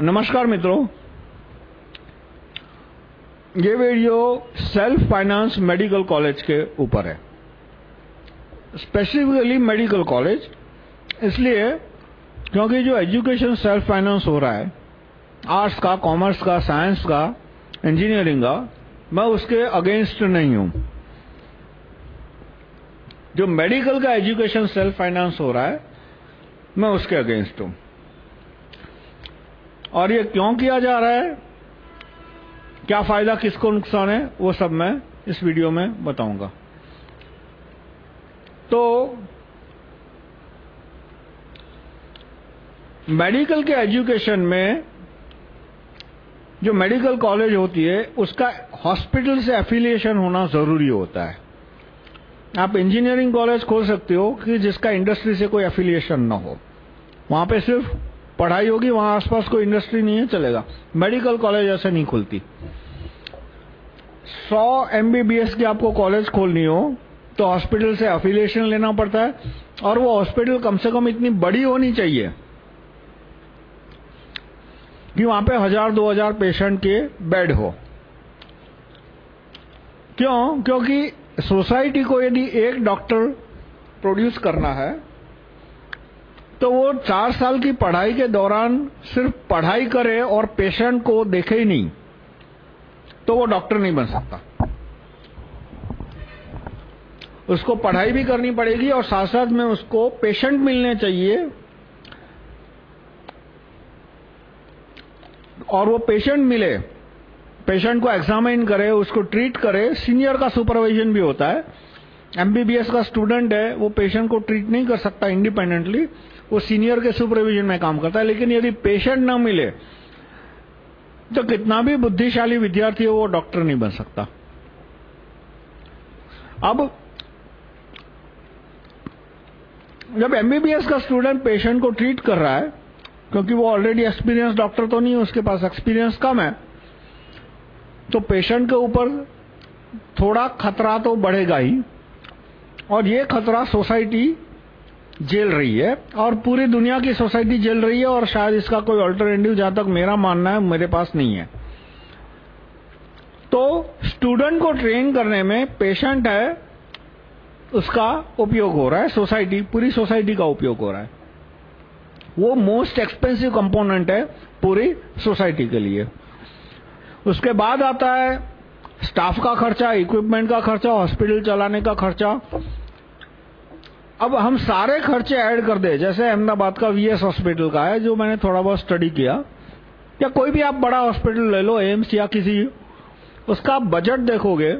नमस्कार मित्रों। ये video self finance medical college के ऊपर है। स्पेसिफिकली मेडिकल कॉलेज, इसलिए क्योंकि जो एजुकेशन सेल्फ फाइनेंस हो रहा है, आर्ट्स का, कॉमर्स का, साइंस का, इंजीनियरिंग का, मैं उसके अगेंस्ट नहीं हूँ। जो मेडिकल का एजुकेशन सेल्फ फाइनेंस हो रहा है, मैं उसके अगेंस्ट हूँ। और ये क्यों किया जा रहा है? क्या फ़ायदा, किसको नुकसान है? वो सब मैं इस वीडियो में बताऊँगा। तो मेडिकल के एजुकेशन में जो मेडिकल कॉलेज होती है, उसका हॉस्पिटल से एफिलिएशन होना ज़रूरी होता है। आप इंजीनियरिंग कॉलेज खोल सकते हो कि जिसका इंडस्ट्री से कोई एफिलिएशन ना हो। वहाँ पे सिर्फ़ पढ़ाई होगी, वहाँ आसपास कोई इंडस्ट्री नहीं है, चलेगा। मेडिकल कॉलेज ऐसे नहीं खुलती। 100 एमबीबीएस की आपको कॉलेज खोलनी हो तो हॉस्पिटल से अफिलिएशन लेना पड़ता है, और वो हॉस्पिटल कम से कम इतनी बड़ी होनी चाहिए कि वहाँ पे हज़ार, दो हज़ार पेशेंट के बेड हो। क्यों? क्योंकि सोसाइटी को यदि एक डॉक्टर प्रोड्यूस करना है तो वो चार साल की पढ़ाई के दौरान सिर्फ़ पढ़ाई करे और पेशेंट को देखे ही नहीं तो वो डॉक्टर नहीं बन सकता। उसको पढ़ाई भी करनी पड़ेगी और साथ साथ में उसको पेशेंट मिलने चाहिए। और वो पेशेंट मिले, पेशेंट को एग्जामिन करे, उसको ट्रीट करे, सीनियर का सुपरविजन भी होता है। एमबीबीएस का स्टूडेंट है, वो पेशेंट को ट्रीट नहीं कर सकता इंडिपेंडेंटली। वो सीनियर के सुपरविजन में काम करता है, लेकिन यदि पेशेंट ना मिले तो कितना भी बुद्धिशाली विद्यार्थी हो, वो डॉक्टर नहीं बन सकता। अब, जब एमबीबीएस का स्टूडेंट पेशेंट को ट्रीट कर रहा है, क्योंकि वो ऑलरेडी एक्सपीरियंस डॉक्टर तो नहीं है, उसके पास एक्सपीरियंस कम है तो पेशेंट के ऊपर थोड़ा खतरा तो बढ़ेगा ही, और ये खतरा सोसाइटी जेल रही है और पूरी दुनिया की सोसाइटी जेल रही है और शायद इसका कोई अल्टरनेटिव जहाँ तक मेरा मानना है, मेरे पास नहीं है। तो स्टूडेंट को ट्रेन करने में पेशेंट है, उसका उपयोग हो रहा है सोसाइटी पूरी सोसाइटी का उपयोग हो रहा है। वो मोस्ट एक्सपेंसिव कंपोनेंट है पूरी सोसाइटी के लिए। उसके बाद आता है स्टाफ का खर्चा इक्विपमेंट का खर्चा हॉस्पिटल चलाने का खर्चा। अब हम सारे खर्चे ऐड कर दे। जैसे अहमदाबाद का वीएस हॉस्पिटल का है, जो मैंने थोड़ा बहुत स्टडी किया। या कोई भी आप बड़ा हॉस्पिटल ले लो एम्स या किसी उसका बजट देखोगे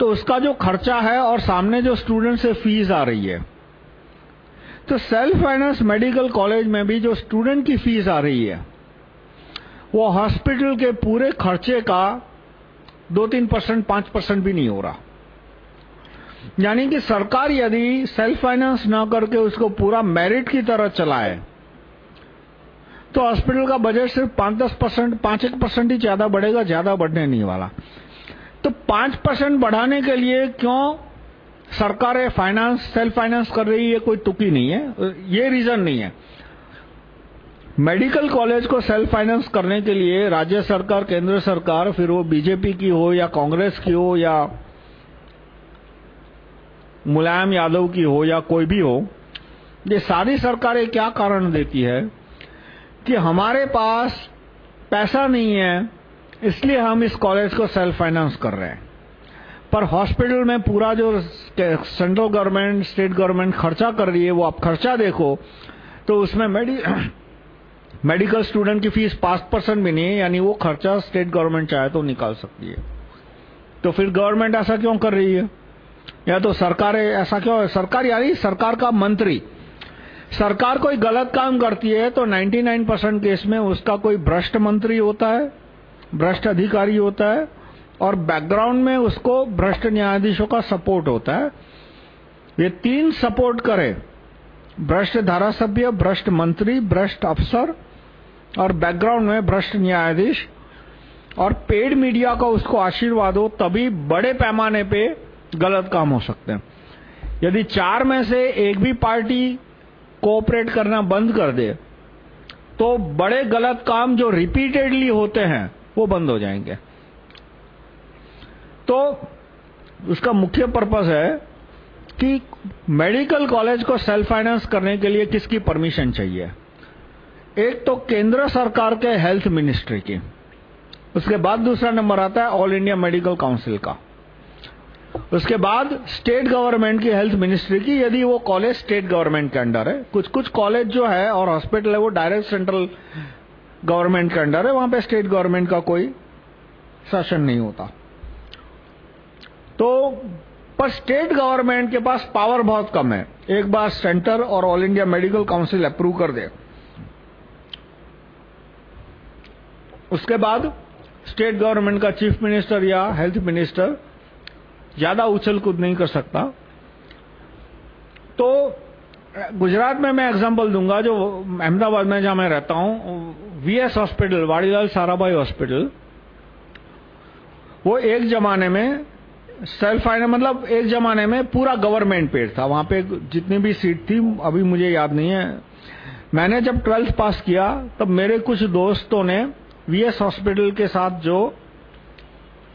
तो उसका जो खर्चा है और सामने जो स्टूडेंट से फ़ीस आ रही है। तो सेल्फ फाइनेंस मेडिकल कॉलेज में भी जो स्टूडेंट की फ़ीस आ रही है, वो हॉस्पिटल के पूरे खर्चे का दो तीन परसेंट पाँच परसेंट भी नहीं हो रहा। यानी कि सरकार यदि सेल्फ फाइनेंस ना करके उसको पूरा मेरिट की तरह चलाए तो हॉस्पिटल का बजट सिर्फ़ पाँच दस परसेंट, पाँच एक परसेंट ही ज़्यादा बढ़ेगा, ज़्यादा बढ़ने नहीं वाला। तो पाँच परसेंट बढ़ाने के लिए क्यों सरकारें फाइनेंस सेल्फ फाइनेंस कर रही है कोई तुकी नहीं है, ये रीजन नहीं है। मेडिकल कॉलेज को सेल्फ फाइनेंस करने के लिए राज्य सरकार, केंद्र सरकार, फिर वो बीजेपी की हो या कांग्रेस की हो या मुलायम यादव की हो या कोई भी हो, ये सारी सरकारें क्या कारण देती है? कि हमारे पास पैसा नहीं है, इसलिए हम इस कॉलेज को सेल्फ फाइनेंस कर रहे हैं। पर हॉस्पिटल में पूरा जो सेंट्रल गवर्नमेंट स्टेट गवर्नमेंट खर्चा कर रही है, वो आप खर्चा देखो तो उसमें मेडि मेडिकल स्टूडेंट की फ़ीस पाँच परसेंट भी नहीं है, यानी वो खर्चा स्टेट गवर्नमेंट चाहे तो निकाल सकती है। तो फिर गवर्नमेंट ऐसा क्यों कर रही है? या तो सरकार, ऐसा क्यों है? सरकार यानी सरकार का मंत्री। सरकार कोई गलत काम करती है तो 99 परसेंट केस में उसका कोई भ्रष्ट मंत्री होता है, भ्रष्ट अधिकारी होता है, और बैकग्राउंड में उसको भ्रष्ट न्यायाधीशों का सपोर्ट होता है। ये तीन सपोर्ट करे। भ्रष्ट धारासभ्य, भ्रष्ट मंत्री, भ्रष्ट अफसर, और बैकग्राउंड में भ्रष्ट न्यायाधीश। और पेड मीडिया का उसको आशीर्वाद हो, तभी बड़े पैमाने पे गलत काम हो सकते हैं। यदि चार में से एक भी पार्टी कोऑपरेट करना बंद कर दे तो बड़े गलत काम जो रिपीटेडली होते हैं, वो बंद हो जाएँगे। तो उसका मुख्य पर्पस है कि मेडिकल कॉलेज को सेल्फ फाइनेंस करने के लिए किसकी परमिशन चाहिए? एक तो केंद्र सरकार के हेल्थ मिनिस्ट्री की। उसके बाद दूसरा नंबर आता है ऑल इंडिया मेडिकल काउंसिल का। उसके बाद स्टेट गवर्नमेंट की हेल्थ मिनिस्ट्री की, यदि वो कॉलेज स्टेट गवर्नमेंट के अंडर है, कुछ कुछ कॉलेज जो है और हॉस्पिटल है, वो डायरेक्ट सेंट्रल गवर्नमेंट के अंडर है, वहाँ पे स्टेट गवर्नमेंट का कोई शासन नहीं होता। तो पर स्टेट गवर्नमेंट के पास पावर बहुत कम है। एक बार सेंटर और all India medical council approve कर दे। उसके बाद स्टेट गवर्नमेंट का चीफ मिनिस्टर या हेल्थ मिनिस्टर ज़्यादा उछल कूद नहीं कर सकता। तो गुजरात में मैं एग्जांपल दूँगा जो अहमदाबाद में जहाँ मैं रहता हूँ VS hospital Vadilal Sarabhai hospital वो एक जमाने में सेल्फ फाइनेंस मतलब एक जमाने में पूरा गवर्नमेंट पेड था। वहाँ पे जितनी भी सीट थी, अभी मुझे याद नहीं है। मैंने जब ट्वेल्थ पास किया, तब मेरे कुछ दोस्तों ने वीएस हॉस्पिटल के साथ जो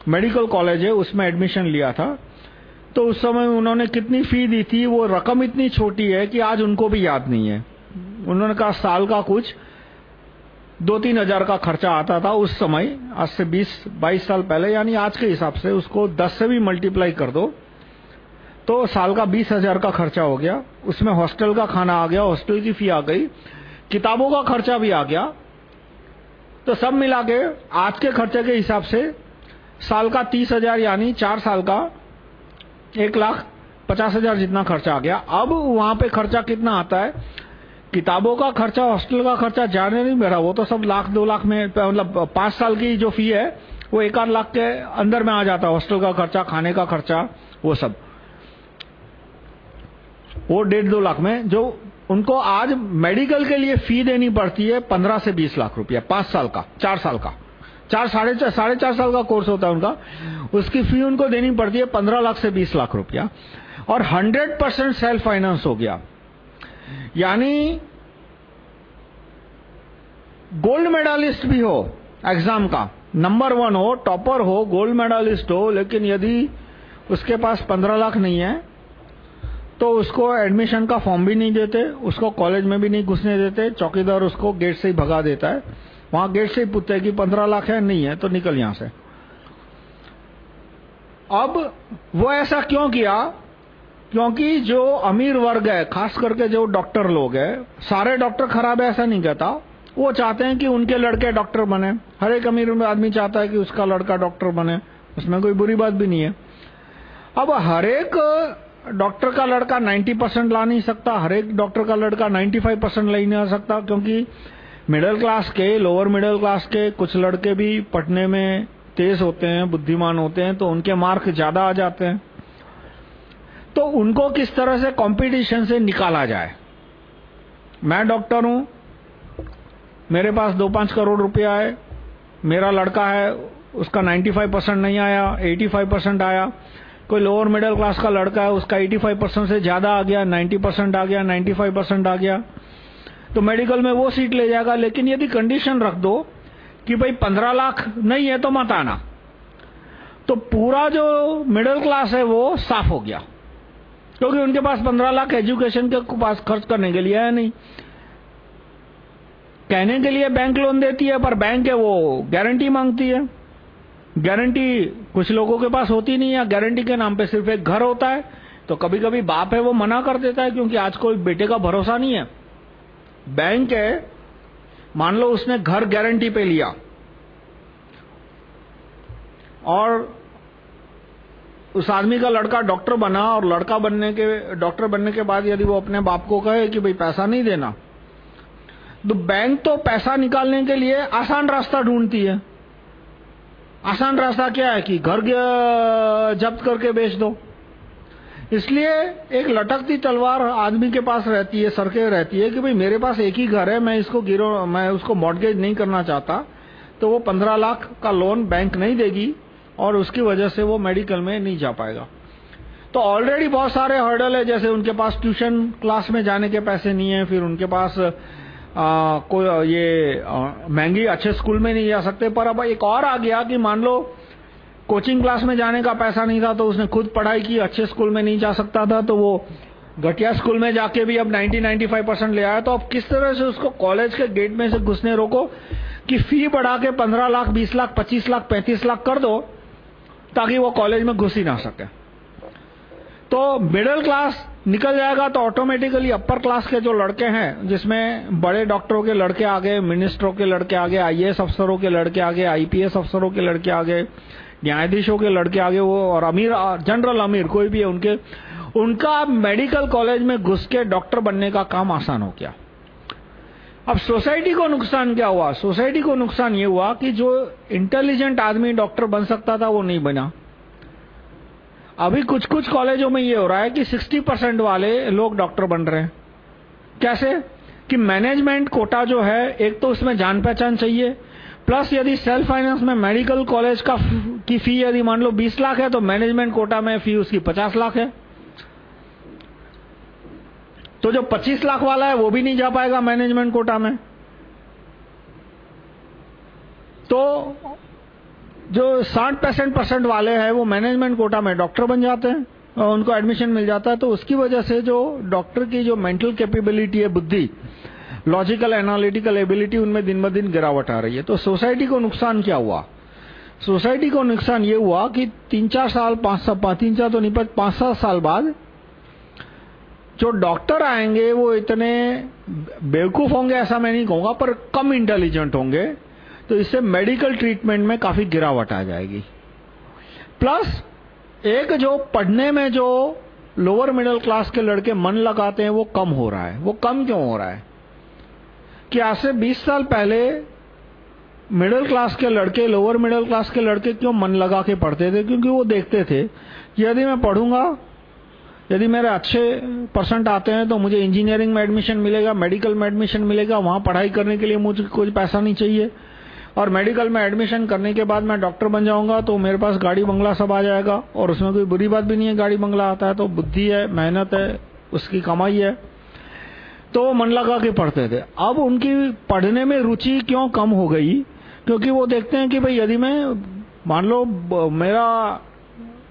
मेडिकल कॉलेज है, उसमें एडमिशन लिया था। तो उस समय उन्होंने कितनी फ़ी दी थी, वो रकम इतनी छोटी है कि आज उनको भी याद नहीं है। उन्होंने कहा, साल का कुछ दो तीन हज़ार का खर्चा आता था उस समय, आज से बीस, बाईस साल पहले, यानी आज के हिसाब से उसको दस से भी मल्टीप्लाई कर दो। तो साल का बीस हज़ार का खर्चा हो गया, उसमें हॉस्टल का खाना आ गया हॉस्टल की फ़ी आ गई, किताबों का खर्चा भी आ गया। तो सब मिला के आज के खर्चे के हिसाब से साल का तीस हज़ार यानी चार साल का एक लाख पचास हज़ार जितना खर्चा आ गया। अब वहाँ पे खर्चा कितना आता है? किताबों का खर्चा, हॉस्टल का खर्चा जाने नहीं मेरा वो तो सब लाख, दो लाख में मतलब पाँच साल की जो फ़ी है, वो एक आध लाख के अंदर में आ जाता है। हॉस्टल का खर्चा, खाने का खर्चा, वो सब। वो डेढ़, दो लाख में जो उनको आज मेडिकल के लिए फ़ी देनी पड़ती है, पंद्रह से बीस लाख रुपया, पाँच साल का, चार साल का। चार, साढ़े चार साढ़े चार साल का कोर्स होता है उनका। उसकी फ़ी उनको देनी पड़ती है पंद्रह लाख से बीस लाख रुपया। और हंड्रेड परसेंट सेल्फ फाइनेंस हो गया। यानी गोल्ड मेडलिस्ट भी हो एग्ज़ाम का। नंबर वन हो टॉपर हो गोल्ड मेडलिस्ट हो, लेकिन यदि उसके पास पंद्रह लाख नहीं है तो उसको एडमिशन का फॉर्म भी नहीं देते, उसको कॉलेज में भी नहीं घुसने देते, चौकीदार उसको गेट से ही भगा देता है। वहाँ गेट से ही पूछते हैं कि पंद्रह लाख है, नहीं है तो निकल यहाँ से। अब वो ऐसा क्यों किया? क्योंकि जो अमीर वर्ग है, खास करके जो डॉक्टर लोग हैं, सारे डॉक्टर खराब है, ऐसा नहीं कहता। वो चाहते हैं कि उनके लड़के डॉक्टर बने। हर एक अमीर आदमी चाहता है कि उसका लड़का डॉक्टर बने। उसमें कोई बुरी बात भी नहीं है। अब हर एक डॉक्टर का लड़का 90 परसेंट ला नहीं सकता, हर एक डॉक्टर का लड़का 95 परसेंट ला नहीं आ सकता, क्योंकि मिडिल क्लास के, लोअर मिडिल क्लास के कुछ लड़के भी पढ़ने में तेज होते हैं, बुद्धिमान होते हैं तो उनके मार्क ज़्यादा आ जाते हैं। तो उनको किस तरह से कंपटीशन से निकाला जाए? मैं डॉक्टर हूँ, मेरे पास दो पाँच करोड़ रुपया है, मेरा लड़का है, उसका 95 परसेंट नहीं आया 85 परसेंट आया, कोई लोअर मिडिल क्लास का लड़का है, उसका 85 परसेंट से ज़्यादा आ गया 90 परसेंट आ गया 95 परसेंट आ गया। तो मेडिकल में वो सीट ले जाएगा, लेकिन यदि कंडीशन रख दो कि भाई पंद्रह लाख नहीं है तो मत आना। तो पूरा जो मिडिल क्लास है वो साफ़ हो गया। क्योंकि उनके पास पंद्रह लाख एजुकेशन के पास खर्च करने के लिए है नहीं। कहने के लिए बैंक लोन देती है, पर बैंक है वो गारंटी मांगती है। गारंटी कुछ लोगों के पास होती नहीं है गारंटी के नाम पे सिर्फ़ एक घर होता है। तो कभी कभी बाप है वो मना कर देता है, क्योंकि आज कोई बेटे का भरोसा नहीं है। बैंक है, मान लो उसने घर गारंटी पे लिया। और उस आदमी का लड़का डॉक्टर बना और लड़का बनने के डॉक्टर बनने के बाद यदि वो अपने बाप को कहे कि भाई पैसा नहीं देना तो बैंक तो पैसा निकालने के लिए आसान रास्ता ढूंढती है। आसान रास्ता क्या है कि घर जब्त करके बेच दो। इसलिए एक लटकती तलवार आदमी के पास रहती है सरके रहती है कि भाई मेरे पास एक ही घर है मैं इसको गिरो मैं उसको मॉडगेज नहीं करना चाहता तो वो पंद्रह लाख का लोन बैंक नहीं देगी और उसकी वजह से वो मेडिकल में नहीं जा पाएगा। तो ऑलरेडी बहुत सारे हर्डल है जैसे उनके पास ट्यूशन क्लास में जाने के पैसे नहीं है फिर उनके पास आ, कोई ये महँगी अच्छे स्कूल में नहीं जा सकते पर अब एक और आ गया कि मान लो कोचिंग क्लास में जाने का पैसा नहीं था तो उसने खुद पढ़ाई की, अच्छे स्कूल में नहीं जा सकता था तो वो घटिया स्कूल में जाके भी अब 90-95 परसेंट ले आया। तो अब किस तरह से उसको कॉलेज के गेट में से घुसने रोको कि फ़ी बढ़ा के 15 लाख 20 लाख 25 लाख 35 लाख कर दो, ताकि वो कॉलेज में घुस ही ना सके। तो मिडिल क्लास निकल जाएगा तो ऑटोमेटिकली अपर क्लास के जो लड़के हैं, जिसमें बड़े डॉक्टरों के लड़के आ गए मिनिस्टरों के लड़के आ गए आईएएस अफसरों के लड़के आ गए आईपीएस अफसरों के लड़के आ गए न्यायाधीशों के लड़के आ गए, वो और अमीर जनरल अमीर, कोई भी है उनके, उनका मेडिकल कॉलेज में घुस के डॉक्टर बनने का काम आसान हो गया। अब सोसाइटी को नुकसान क्या हुआ? सोसाइटी को नुकसान ये हुआ कि जो इंटेलिजेंट आदमी डॉक्टर बन सकता था, वो नहीं बना। अभी कुछ कुछ कॉलेजों में ये हो रहा है कि 60 परसेंट वाले लोग डॉक्टर बन रहे हैं। कैसे? कि मैनेजमेंट कोटा जो है, एक तो उसमें जान पहचान चाहिए प्लस यदि सेल्फ फाइनेंस में मेडिकल कॉलेज का की फ़ी यदि मान लो 20 लाख है तो मैनेजमेंट कोटा में फ़ी उसकी 50 लाख है। तो जो 25 लाख वाला है, वो भी नहीं जा पाएगा मैनेजमेंट कोटा में। तो जो 60 परसेंट परसेंट वाले हैं, वो मैनेजमेंट कोटा में डॉक्टर बन जाते हैं और उनको एडमिशन मिल जाता है। तो उसकी वजह से जो डॉक्टर की जो मेंटल कैपेबिलिटी है, बुद्धि लॉजिकल एनालिटिकल एबिलिटी उनमें दिन ब दिन गिरावट आ रही है। तो सोसाइटी को नुकसान क्या हुआ? सोसाइटी को नुकसान ये हुआ कि तीन चार साल, पाँच साल तीन चार तो नहीं, पर पाँच सात साल बाद जो डॉक्टर आएँगे, वो इतने बेवकूफ़ होंगे ऐसा मैं नहीं कहूँगा, पर कम इंटेलिजेंट होंगे तो इससे मेडिकल ट्रीटमेंट में काफ़ी गिरावट आ जाएगी। प्लस एक जो पढ़ने में जो लोअर मिडिल क्लास के लड़के मन लगाते हैं, वो कम हो रहा है। वो कम क्यों हो रहा है? कि आज से 20 साल पहले मिडिल क्लास के लड़के लोअर मिडिल क्लास के लड़के क्यों मन लगा के पढ़ते थे? क्योंकि वो देखते थे, यदि मैं पढ़ूँगा, यदि मेरे अच्छे परसेंट आते हैं तो मुझे इंजीनियरिंग में एडमिशन मिलेगा मेडिकल में एडमिशन मिलेगा, वहाँ पढ़ाई करने के लिए मुझे कोई पैसा नहीं चाहिए। और मेडिकल में एडमिशन करने के बाद मैं डॉक्टर बन जाऊँगा तो मेरे पास गाड़ी बंगला सब आ जाएगा और उसमें कोई बुरी बात भी नहीं है, गाड़ी बंगला आता है तो बुद्धि है, मेहनत है, उसकी कमाई है। तो मन लगा के पढ़ते थे। अब उनकी पढ़ने में रुचि क्यों कम हो गई? क्योंकि वो देखते हैं कि भाई यदि मैं, मान लो मेरा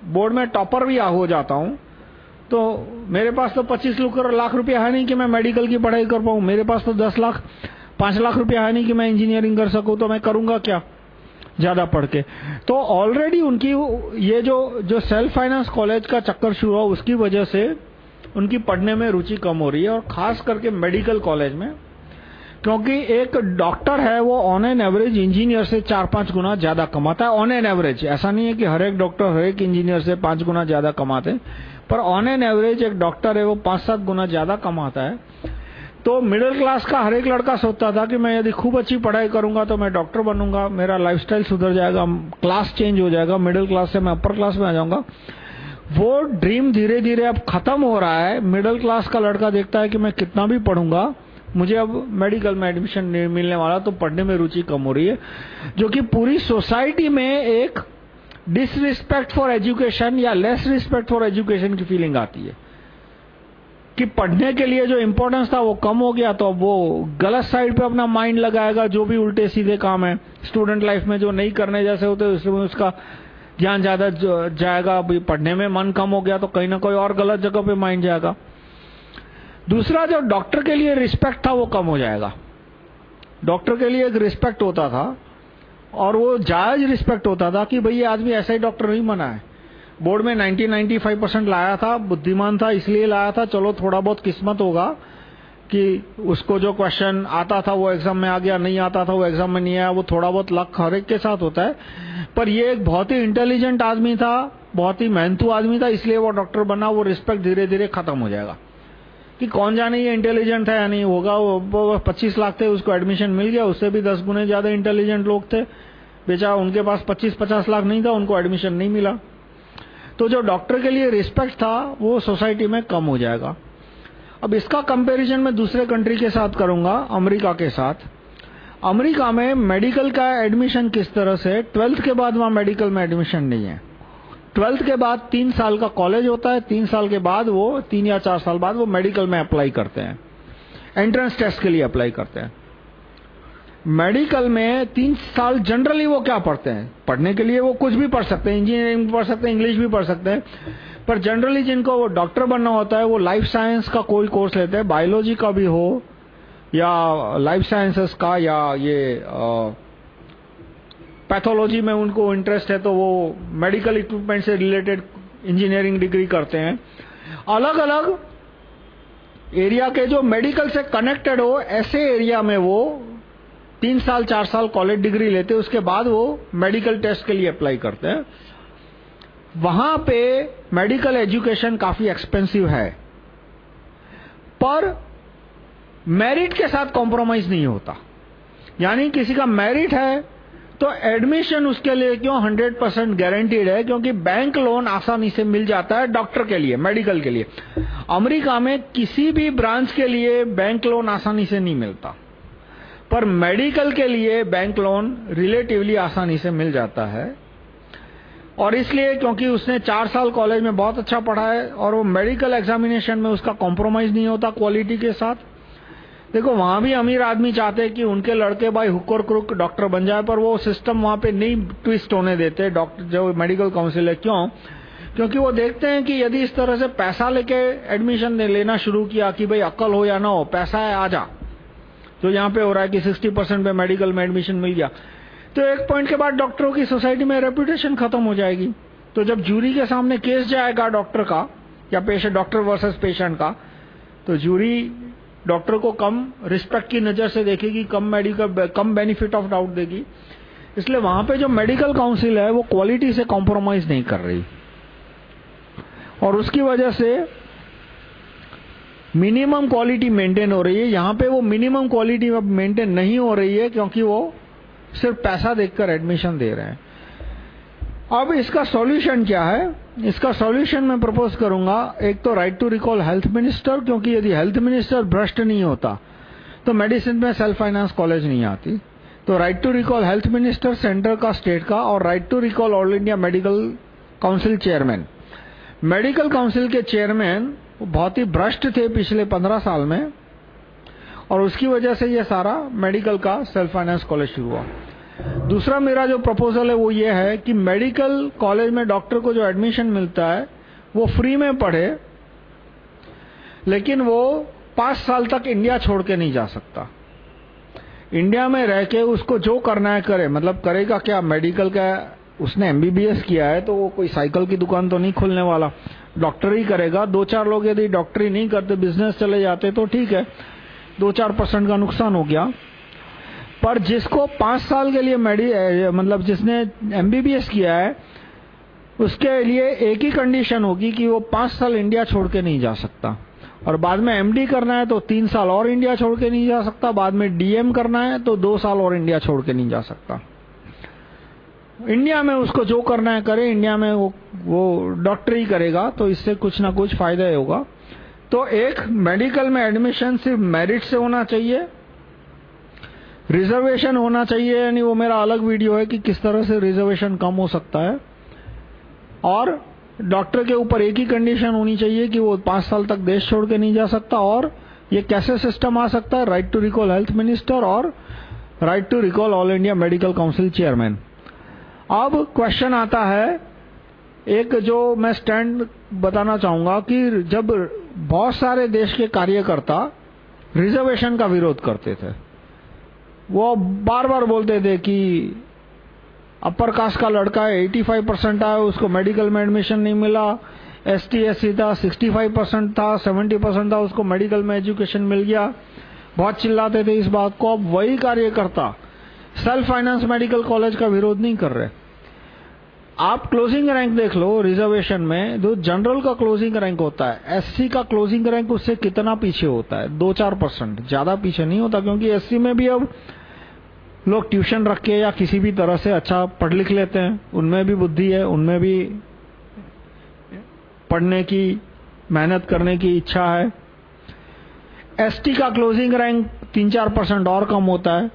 बोर्ड में टॉपर भी हो जाता हूँ तो मेरे पास तो 25 लाख रुपया है नहीं कि मैं मेडिकल की पढ़ाई कर पाऊँ। मेरे पास तो 10 लाख, पाँच लाख रुपया है नहीं कि मैं इंजीनियरिंग कर सकूँ तो मैं करूँगा क्या? ज़्यादा पढ़ के। तो ऑलरेडी उनकी ये जो जो सेल्फ फाइनेंस कॉलेज का चक्कर शुरू हुआ, उसकी वजह से उनकी पढ़ने में रुचि कम हो रही है और खास करके मेडिकल कॉलेज में, क्योंकि एक डॉक्टर है, वो ऑन एन एवरेज इंजीनियर से चार पाँच गुना ज़्यादा कमाता है। ऑन एन एवरेज ऐसा नहीं है कि हर एक डॉक्टर, हर एक इंजीनियर से पाँच गुना ज़्यादा कमाते हैं, पर ऑन एन एवरेज एक डॉक्टर है, वो पाँच सात गुना ज़्यादा कमाता है। तो मिडिल क्लास का हर एक लड़का सोचता था कि मैं यदि खूब अच्छी पढ़ाई करूँगा तो मैं डॉक्टर बनूँगा, मेरा लाइफस्टाइल सुधर जाएगा क्लास चेंज हो जाएगा मिडिल क्लास से मैं अपर क्लास में आ जाऊँगा। वो ड्रीम धीरे धीरे अब खत्म हो रहा है। मिडिल क्लास का लड़का देखता है कि मैं कितना भी पढ़ूँगा, मुझे अब मेडिकल में एडमिशन नहीं मिलने वाला तो पढ़ने में रुचि कम हो रही है। जो कि पूरी सोसाइटी में एक डिसरिस्पेक्ट फॉर एजुकेशन या लेस रिस्पेक्ट फॉर एजुकेशन की फीलिंग आती है। कि पढ़ने के लिए जो इम्पोर्टेंस था वो कम हो गया तो अब वो गलत साइड पे अपना माइंड लगाएगा, जो भी उल्टे सीधे काम है। स्टूडेंट लाइफ में जो नहीं करने जैसे होते उसमें उसका ध्यान ज़्यादा जाएगा पढ़ने में मन कम हो गया तो कहीं ना कहीं और गलत जगह पे माइंड जाएगा। दूसरा जो डॉक्टर के लिए रिस्पेक्ट था, वो कम हो जाएगा। डॉक्टर के लिए एक रिस्पेक्ट होता था, और वो जायज़ रिस्पेक्ट होता था कि भाई ये आदमी ऐसा ही डॉक्टर नहीं बना है। बोर्ड में 90 95 परसेंट लाया था, बुद्धिमान था, इसलिए लाया था, चलो थोड़ा बहुत किस्मत होगा। कि उसको जो क्वेश्चन आता था, वो एग्ज़ाम में आ गया, नहीं आता था, वो एग्ज़ाम में नहीं आया, वो थोड़ा बहुत लक हर एक के साथ होता है। पर ये एक बहुत ही इंटेलिजेंट आदमी था, बहुत ही मेहनतू आदमी था, इसलिए वो डॉक्टर बना, वो रिस्पेक्ट धीरे धीरे खत्म हो जाएगा। कि कौन जाने ये इंटेलिजेंट है या नहीं, होगा वो पच्चीस लाख थे, उसको एडमिशन मिल गया, उससे भी दस गुने ज़्यादा इंटेलिजेंट लोग थे। बेचा उनके पास पच्चीस, पचास लाख नहीं था, उनको एडमिशन नहीं मिला। तो जो डॉक्टर के लिए रिस्पेक्ट था, वो सोसाइटी में कम हो जाएगा। अब इसका कंपैरिजन मैं दूसरे कंट्री के साथ करूँगा, अमेरिका के साथ। अमेरिका में मेडिकल का एडमिशन किस तरह से? ट्वेल्थ के बाद वहाँ मेडिकल में एडमिशन नहीं है। ट्वेल्थ के बाद तीन साल का कॉलेज होता है, तीन साल के बाद वो, तीन या चार साल बाद वो मेडिकल में अप्लाई करते हैं। एंट्रेंस टेस्ट के लिए अप्लाई करते हैं। मेडिकल में तीन साल जनरली वो क्या पढ़ते हैं? पढ़ने के लिए वो कुछ भी पढ़ सकते हैं इंजीनियरिंग भी पढ़ सकते हैं इंग्लिश भी पढ़ सकते हैं। पर जनरली जिनको वो डॉक्टर बनना होता है, वो लाइफ साइंस का कोई कोर्स लेते हैं। बायोलॉजी का भी हो, या लाइफ साइंसेस का, या ये पैथोलॉजी में उनको इंटरेस्ट है तो वो मेडिकल इक्विपमेंट से रिलेटेड इंजीनियरिंग डिग्री करते हैं। अलग अलग एरिया के जो मेडिकल से कनेक्टेड हो, ऐसे एरिया में वो तीन साल, चार साल कॉलेज डिग्री लेते हैं। उसके बाद वो मेडिकल टेस्ट के लिए अप्लाई करते हैं। वहाँ पे मेडिकल एजुकेशन काफ़ी एक्सपेंसिव है। पर मेरिट के साथ कॉम्प्रोमाइज नहीं होता। यानी किसी का मेरिट है तो एडमिशन उसके लिए क्यों 100 परसेंट गारंटीड है? क्योंकि बैंक लोन आसानी से मिल जाता है डॉक्टर के लिए मेडिकल के लिए। अमेरिका में किसी भी ब्रांच के लिए बैंक लोन आसानी से नहीं मिलता। पर मेडिकल के लिए बैंक लोन रिलेटिवली आसानी से मिल जाता है। और इसलिए क्योंकि उसने चार साल कॉलेज में बहुत अच्छा पढ़ा है और वो मेडिकल एग्जामिनेशन में उसका कॉम्प्रोमाइज नहीं होता क्वालिटी के साथ। देखो, वहाँ भी अमीर आदमी चाहते हैं कि उनके लड़के भाई हुक और क्रुक डॉक्टर बन जाए, पर वो सिस्टम वहाँ पे नहीं ट्विस्ट होने देते डॉक्टर जो मेडिकल काउंसिल है। क्यों? क्योंकि वो देखते हैं कि यदि इस तरह से पैसा लेके एडमिशन लेना शुरू किया कि भाई अक्ल हो या ना हो, पैसा है, आ जा। जो यहाँ पे हो रहा है कि 60 परसेंट पे मेडिकल में एडमिशन मिल गया। तो एक पॉइंट के बाद डॉक्टरों की सोसाइटी में रेपुटेशन खत्म हो जाएगी। तो जब जूरी के सामने केस जाएगा डॉक्टर का, या पेशेंट डॉक्टर वर्सेस पेशेंट का तो जूरी डॉक्टर को कम रिस्पेक्ट की नज़र से देखेगी, कम मेडिकल कम बेनिफिट ऑफ़ डाउट देगी। इसलिए वहाँ पे जो मेडिकल काउंसिल है, वो क्वालिटी से कॉम्प्रोमाइज नहीं कर रही। और उसकी वजह से मिनिमम क्वालिटी मेंटेन हो रही है। यहाँ पे वो मिनिमम क्वालिटी मेंटेन नहीं हो रही है, क्योंकि वो सिर्फ़ पैसा देखकर एडमिशन दे रहे हैं। अब इसका सॉल्यूशन क्या है? इसका सॉल्यूशन मैं प्रपोज करूँगा, एक तो right to recall health minister क्योंकि यदि हेल्थ मिनिस्टर भ्रष्ट नहीं होता तो मेडिसिन में सेल्फ फाइनेंस कॉलेज नहीं आती। तो right to recall health minister centre का स्टेट का, और right to recall all India medical council chairman medical council के चेयरमैन बहुत ही भ्रष्ट थे पिछले पंद्रह साल में। और उसकी वजह से ये सारा मेडिकल का सेल्फ फाइनेंस कॉलेज शुरू हुआ। दूसरा मेरा जो प्रपोजल है वो ये है कि मेडिकल कॉलेज में डॉक्टर को जो एडमिशन मिलता है, वो फ्री में पढ़े, लेकिन वो पाँच साल तक इंडिया छोड़ के नहीं जा सकता। इंडिया में रह के उसको जो करना है करे मतलब करेगा क्या? मेडिकल का उसने एमबीबीएस किया है तो वो कोई साइकिल की दुकान तो नहीं खोलने वाला। डॉक्टर करेगा। दो चार लोग यदि डॉक्टरी नहीं करते बिज़नेस चले जाते तो ठीक है। दो चार परसेंट का नुकसान हो गया। पर जिसको पाँच साल के लिए मेडी मतलब जिसने एमबीबीएस किया है, उसके लिए एक ही कंडीशन होगी कि वो पाँच साल इंडिया छोड़ के नहीं जा सकता। और बाद में एमडी करना है तो तीन साल और इंडिया छोड़ के नहीं जा सकता। बाद में डीएम करना है तो दो साल और इंडिया छोड़ के नहीं जा सकता। इंडिया में उसको जो करना है करे इंडिया में वो वो डॉक्टर करेगा तो इससे कुछ ना कुछ फ़ायदा होगा। तो एक मेडिकल में एडमिशन सिर्फ़ मेरिट से होना चाहिए। रिजर्वेशन होना चाहिए, यानी वो मेरा अलग वीडियो है कि किस तरह से रिजर्वेशन कम हो सकता है। और डॉक्टर के ऊपर एक ही कंडीशन होनी चाहिए कि वो पाँच साल तक देश छोड़ के नहीं जा सकता और ये कैसे सिस्टम आ सकता है। Right to recall health minister और right to recall all India medical council chairman अब क्वेश्चन आता है, एक जो मैं स्टैंड बताना चाहूँगा कि जब बहुत सारे देश के कार्यकर्ता रिजर्वेशन का विरोध करते थे। वो बार बार बोलते थे कि अपर कास्ट का लड़का है 85 परसेंट आया, उसको मेडिकल में एडमिशन नहीं मिला। एस टी एस सी था 65 परसेंट था 70 परसेंट था, उसको मेडिकल में एजुकेशन मिल गया। बहुत चिल्लाते थे इस बात को। अब वही कार्यकर्ता सेल्फ फाइनेंस मेडिकल कॉलेज का विरोध नहीं कर रहे। आप क्लोजिंग रैंक देख लो रिजर्वेशन में, जो जनरल का क्लोजिंग रैंक होता है एससी का क्लोजिंग रैंक उससे कितना पीछे होता है? दो चार परसेंट ज़्यादा पीछे नहीं होता, क्योंकि एससी में भी अब लोग ट्यूशन रख के या किसी भी तरह से अच्छा पढ़ लिख लेते हैं। उनमें भी बुद्धि है, उनमें भी पढ़ने की, मेहनत करने की इच्छा है। एसटी का क्लोजिंग रैंक तीन चार परसेंट और कम होता है,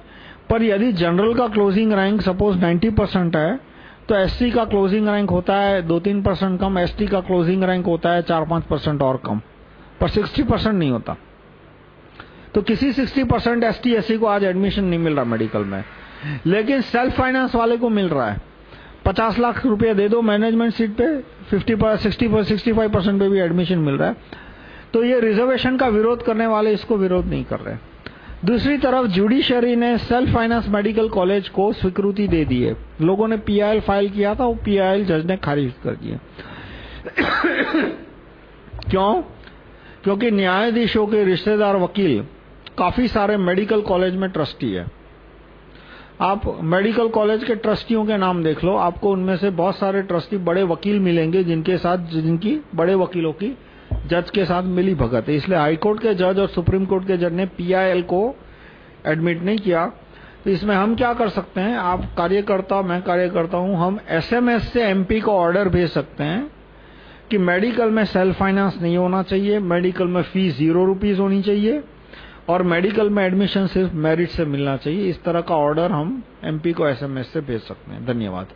पर यदि जनरल का क्लोजिंग रैंक सपोज़ 90 परसेंट है तो एससी का क्लोजिंग रैंक होता है दो तीन परसेंट कम एसटी का क्लोजिंग रैंक होता है चार पाँच परसेंट और कम, पर 60 परसेंट नहीं होता। तो किसी 60 परसेंट एस टी को आज एडमिशन नहीं मिल रहा मेडिकल में। लेकिन सेल्फ फाइनेंस वाले को मिल रहा है। 50 लाख रुपए दे दो मैनेजमेंट सीट पे 50 पर 60 पर 65 परसेंट पे भी एडमिशन मिल रहा है। तो ये रिजर्वेशन का विरोध करने वाले इसको विरोध नहीं कर रहे। दूसरी तरफ़ जुडिशरी ने सेल्फ फाइनेंस मेडिकल कॉलेज को स्वीकृति दे दी है। लोगों ने पीआईएल फ़ाइल किया था, वो पीआईएल जज ने खारिज कर दिया। क्यों? क्योंकि न्यायाधीशों के रिश्तेदार वकील काफ़ी सारे मेडिकल कॉलेज में ट्रस्टी है। आप मेडिकल कॉलेज के ट्रस्टियों के नाम देख लो, आपको उनमें से बहुत सारे ट्रस्टी बड़े वकील मिलेंगे जिनके साथ, जिनकी, बड़े वकीलों की जज के साथ मिली भगत। है इसलिए हाई कोर्ट के जज और सुप्रीम कोर्ट के जज ने पीआईएल को एडमिट नहीं किया। तो इसमें हम क्या कर सकते हैं? आप कार्यकर्ता, मैं कार्यकर्ता हूँ, हम एसएमएस से एमपी को ऑर्डर भेज सकते हैं कि मेडिकल में सेल्फ फाइनेंस नहीं होना चाहिए मेडिकल में फ़ीस ज़ीरो रुपीज़ होनी चाहिए और मेडिकल में एडमिशन सिर्फ़ मेरिट से मिलना चाहिए। इस तरह का ऑर्डर हम एमपी को एसएमएस से भेज सकते हैं। धन्यवाद।